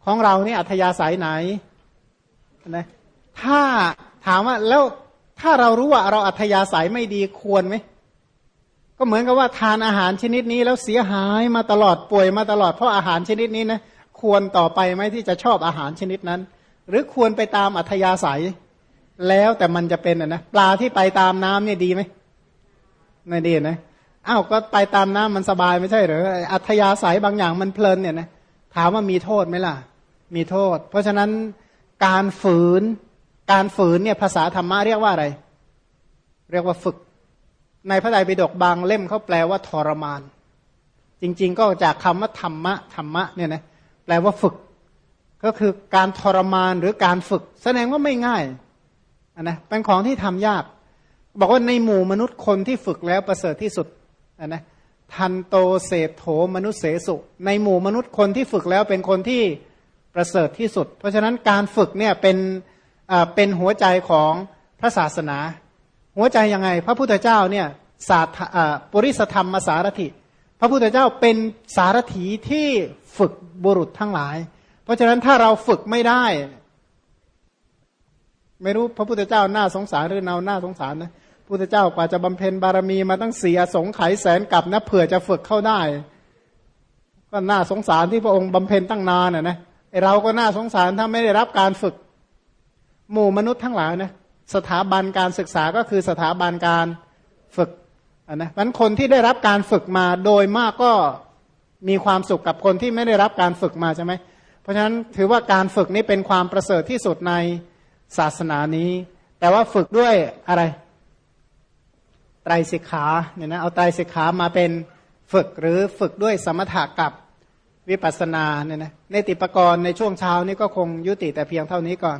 ของเรานี่อัธยาศัยไหนนะถ้าถามว่าแล้วถ้าเรารู้ว่าเราอัธยาศัยไม่ดีควรไหมก็เหมือนกับว่าทานอาหารชนิดนี้แล้วเสียหายมาตลอดป่วยมาตลอดเพราะอาหารชนิดนี้นะควรต่อไปไหมที่จะชอบอาหารชนิดนั้น หรือควรไปตามอัธยาศัย แล้วแต่มันจะเป็นนะปลาที่ไปตามน้ำเนี่ยดีไหมไม่ดีนะอ้าวก็ไปตามน้ำมันสบายไม่ใช่หรืออัธยาศัยบางอย่างมันเพลินเนี่ยนะถามว่ามีโทษไหมล่ะ มีโทษ เพราะฉะนั้นการฝืนการฝืนเนี่ยภาษาธรรมะเรียกว่าอะไร เรียกว่าฝึก ในพระไตรปิฎกบางเล่มเขาแปลว่าทรมาน จริง ๆ ก็จากคำว่าธรรมะธรรมะเนี่ยนะแปลว่าฝึก ก็คือการทรมานหรือการฝึก แสดงว่าไม่ง่ายนนะเป็นของที่ทำยาก บอกว่าในหมู่มนุษย์คนที่ฝึกแล้วประเสริฐที่สุดนะทันโตเศธโถมนุษย์เสสุ ในหมู่มนุษย์คนที่ฝึกแล้วเป็นคนที่ ประเสริฐที่สุด เพราะฉะนั้นการฝึกเนี่ยเป็นเป็นหัวใจของพระศาสนา หัวใจยังไง พระพุทธเจ้าเนี่ยศาสตร์ปริสธรรมมาสารถิ พระพุทธเจ้าเป็นสารถีที่ฝึกบุรุษทั้งหลาย เพราะฉะนั้นถ้าเราฝึกไม่ได้ ไม่รู้พระพุทธเจ้าน่าสงสารหรือเนาน่าสงสารนะพุทธเจ้ากว่าจะบำเพ็ญบารมีมาตั้งเสียสงไขยแสนกับนะเผื่อจะฝึกเข้าได้ ก็น่าสงสารที่พระองค์บำเพ็ญตั้งนานน่ะนะ เราก็น่าสงสารถ้าไม่ได้รับการฝึก หมู่มนุษย์ทั้งหลายนะสถาบันการศึกษาก็คือสถาบันการฝึกนะมันคนที่ได้รับการฝึกมาโดยมากก็มีความสุขกับคนที่ไม่ได้รับการฝึกมาใช่ไหมเพราะฉะนั้นถือว่าการฝึกนี้เป็นความประเสริฐที่สุดในศาสนานี้ แต่ว่าฝึกด้วยอะไร ไตรสิกขาเนี่ยนะเอาไตรสิกขามาเป็นฝึกหรือฝึกด้วยสมถะกับ วิปัสสนาเนี่ยนะในติปกรณ์ในช่วงเช้านี้ก็คงยุติแต่เพียงเท่านี้ก่อน